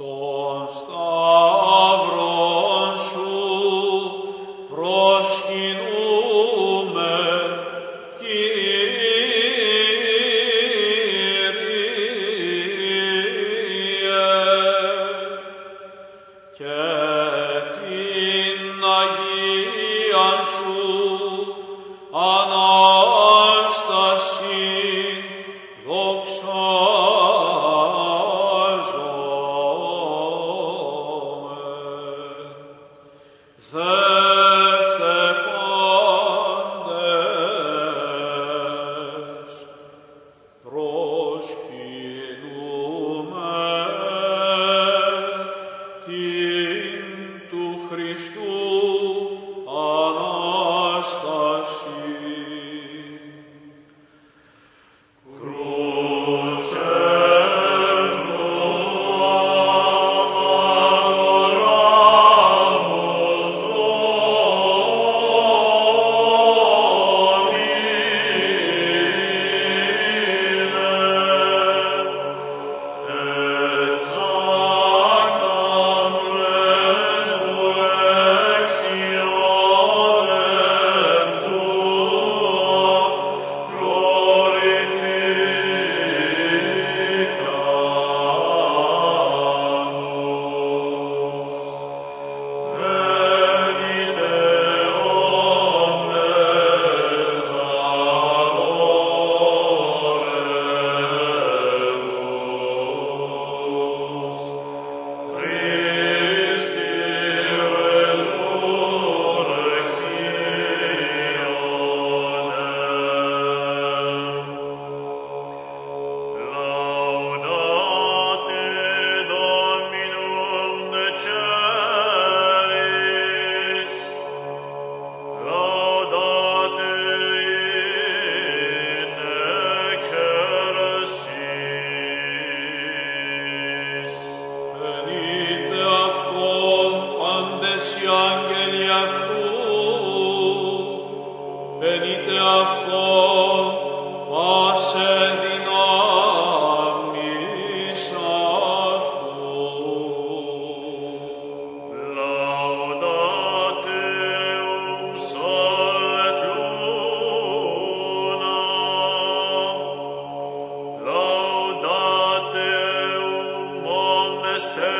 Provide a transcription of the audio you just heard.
Todos omnes